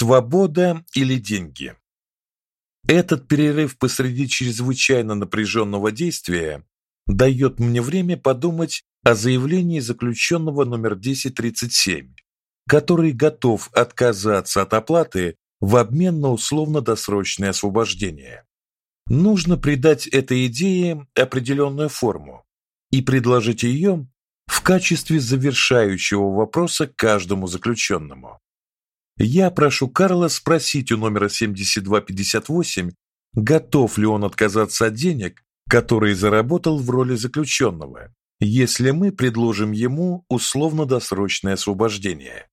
Свобода или деньги? Этот перерыв посреди чрезвычайно напряженного действия дает мне время подумать о заявлении заключенного номер 1037, который готов отказаться от оплаты в обмен на условно-досрочное освобождение. Нужно придать этой идее определенную форму и предложить ее в качестве завершающего вопроса каждому заключенному. Я прошу Карла спросить у номера 7258, готов ли он отказаться от денег, которые заработал в роли заключенного, если мы предложим ему условно-досрочное освобождение.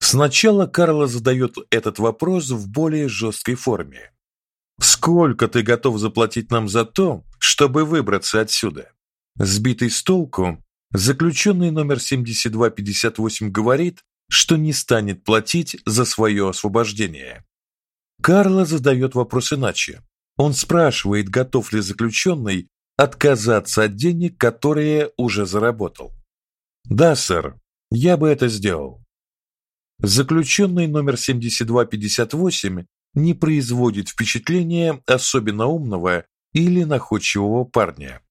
Сначала Карла задает этот вопрос в более жесткой форме. Сколько ты готов заплатить нам за то, чтобы выбраться отсюда? Сбитый с толку, заключенный номер 7258 говорит, что не станет платить за свое освобождение. Карла задает вопрос иначе. Он спрашивает, готов ли заключенный отказаться от денег, которые уже заработал. Да, сэр, я бы это сделал. Заключенный номер 7258 не производит впечатления особенно умного или находчивого парня.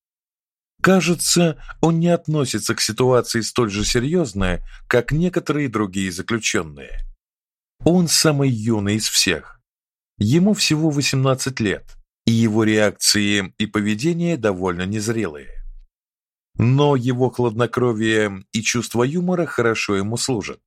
Кажется, он не относится к ситуации столь же серьезно, как некоторые другие заключенные. Он самый юный из всех. Ему всего 18 лет, и его реакции и поведение довольно незрелые. Но его хладнокровие и чувство юмора хорошо ему служат.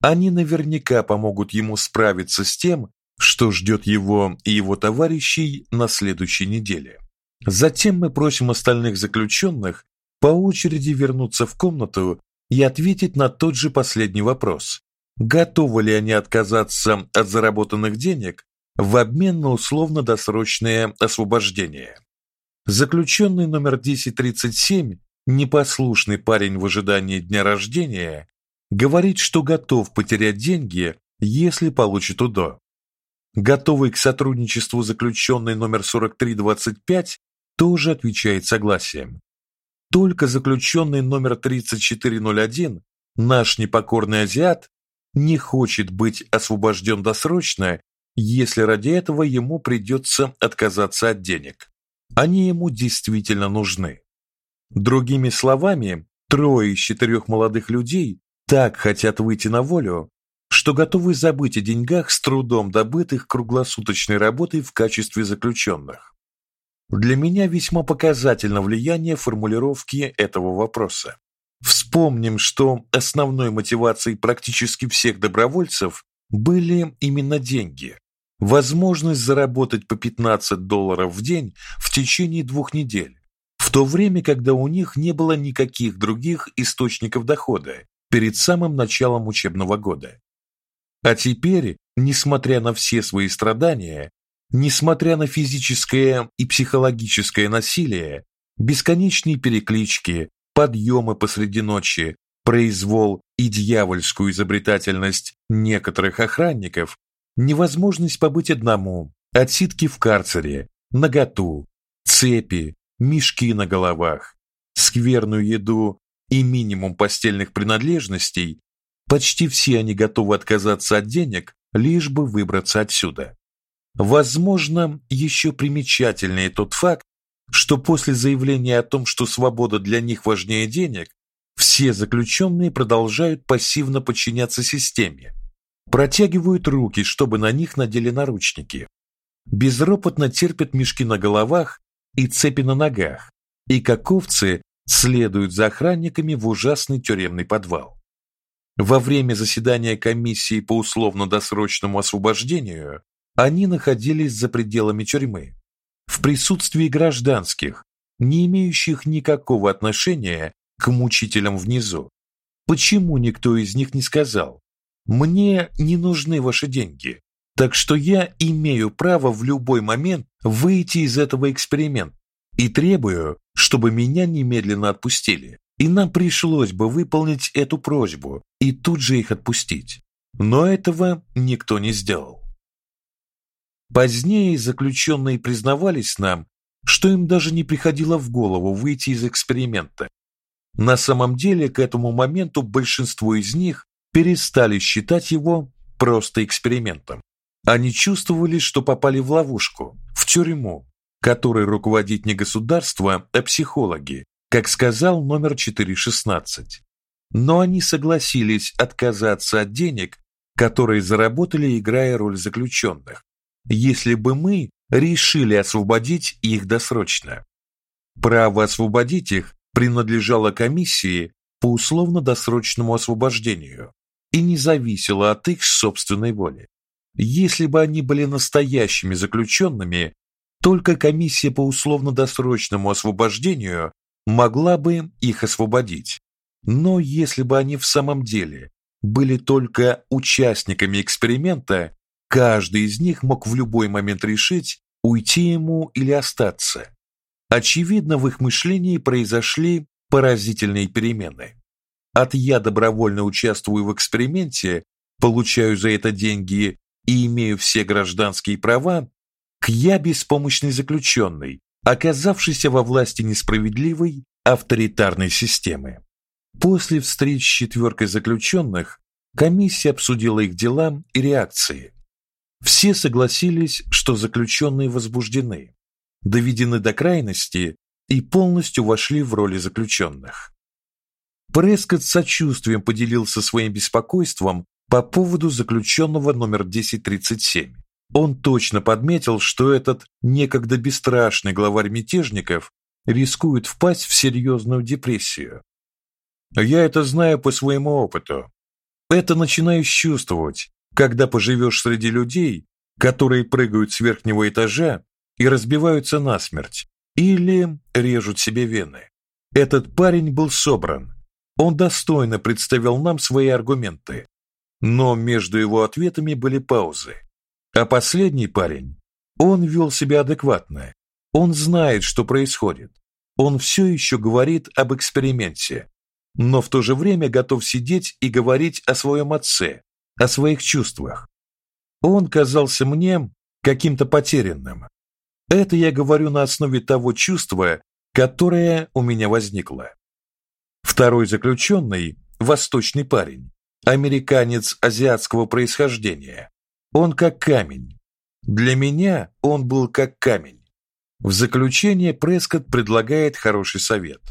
Они наверняка помогут ему справиться с тем, что ждет его и его товарищей на следующей неделе. Затем мы просим остальных заключенных по очереди вернуться в комнату и ответить на тот же последний вопрос. Готовы ли они отказаться от заработанных денег в обмен на условно-досрочное освобождение? Заключенный номер 1037, непослушный парень в ожидании дня рождения, говорит, что готов потерять деньги, если получит УДО. Готовый к сотрудничеству заключенный номер 4325 тоже отвечает согласием. Только заключенный номер 3401, наш непокорный азиат, не хочет быть освобожден досрочно, если ради этого ему придется отказаться от денег. Они ему действительно нужны. Другими словами, трое из четырех молодых людей так хотят выйти на волю, что готовы забыть о деньгах с трудом добытых круглосуточной работой в качестве заключенных. Для меня весьма показательно влияние формулировки этого вопроса. Вспомним, что основной мотивацией практически всех добровольцев были именно деньги. Возможность заработать по 15 долларов в день в течение двух недель, в то время, когда у них не было никаких других источников дохода перед самым началом учебного года. А теперь, несмотря на все свои страдания, Несмотря на физическое и психологическое насилие, бесконечные переклички, подъемы посреди ночи, произвол и дьявольскую изобретательность некоторых охранников, невозможность побыть одному, отсидки в карцере, наготу, цепи, мешки на головах, скверную еду и минимум постельных принадлежностей, почти все они готовы отказаться от денег, лишь бы выбраться отсюда. Возможно, еще примечательнее тот факт, что после заявления о том, что свобода для них важнее денег, все заключенные продолжают пассивно подчиняться системе, протягивают руки, чтобы на них надели наручники, безропотно терпят мешки на головах и цепи на ногах, и как овцы следуют за охранниками в ужасный тюремный подвал. Во время заседания комиссии по условно-досрочному освобождению они находились за пределами тюрьмы, в присутствии гражданских, не имеющих никакого отношения к мучителям внизу. Почему никто из них не сказал: "Мне не нужны ваши деньги, так что я имею право в любой момент выйти из этого эксперимента и требую, чтобы меня немедленно отпустили"? И нам пришлось бы выполнить эту просьбу и тут же их отпустить. Но этого никто не сделал. Позднее заключенные признавались нам, что им даже не приходило в голову выйти из эксперимента. На самом деле, к этому моменту большинство из них перестали считать его просто экспериментом. Они чувствовали, что попали в ловушку, в тюрьму, которой руководит не государство, а психологи, как сказал номер 416. Но они согласились отказаться от денег, которые заработали, играя роль заключенных, если бы мы решили освободить их досрочно. Право освободить их принадлежало комиссии по условно-досрочному освобождению и не зависело от их собственной воли. Если бы они были настоящими заключенными, только комиссия по условно-досрочному освобождению могла бы их освободить. Но если бы они в самом деле были только участниками эксперимента, каждый из них мог в любой момент решить, уйти ему или остаться. Очевидно, в их мышлении произошли поразительные перемены. От я добровольно участвую в эксперименте, получаю за это деньги и имею все гражданские права, к я беспомощный заключенный, оказавшийся во власти несправедливой авторитарной системы. После встреч с четверкой заключенных комиссия обсудила их дела и реакции. Все согласились, что заключенные возбуждены, доведены до крайности и полностью вошли в роли заключенных. Прескотт с сочувствием поделился своим беспокойством по поводу заключенного номер 1037. Он точно подметил, что этот некогда бесстрашный главарь мятежников рискует впасть в серьезную депрессию. Я это знаю по своему опыту. Это начинаешь чувствовать, когда поживешь среди людей, которые прыгают с верхнего этажа и разбиваются насмерть или режут себе вены. Этот парень был собран. Он достойно представил нам свои аргументы, но между его ответами были паузы. А последний парень, он вел себя адекватно. Он знает, что происходит. Он все еще говорит об эксперименте, но в то же время готов сидеть и говорить о своем отце, о своих чувствах. Он казался мне каким-то потерянным. Это я говорю на основе того чувства, которое у меня возникло. Второй заключенный – восточный парень, американец азиатского происхождения. Он как камень. Для меня он был как камень. В заключение Прескотт предлагает хороший совет.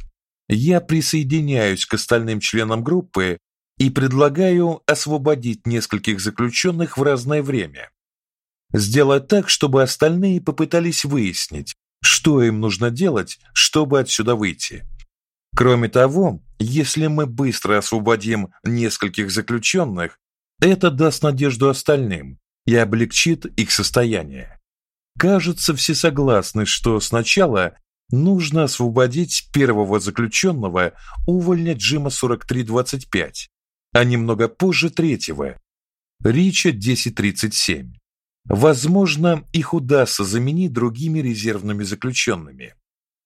Я присоединяюсь к остальным членам группы и предлагаю освободить нескольких заключенных в разное время, Сделать так, чтобы остальные попытались выяснить, что им нужно делать, чтобы отсюда выйти. Кроме того, если мы быстро освободим нескольких заключенных, это даст надежду остальным и облегчит их состояние. Кажется, все согласны, что сначала нужно освободить первого заключенного, увольня Джима 4325, а немного позже третьего, Рича 1037. Возможно, их удастся заменить другими резервными заключенными.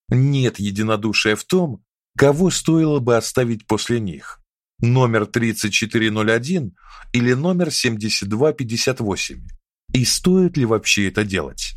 Нет единодушия в том, кого стоило бы оставить после них. Номер 3401 или номер 7258. И стоит ли вообще это делать?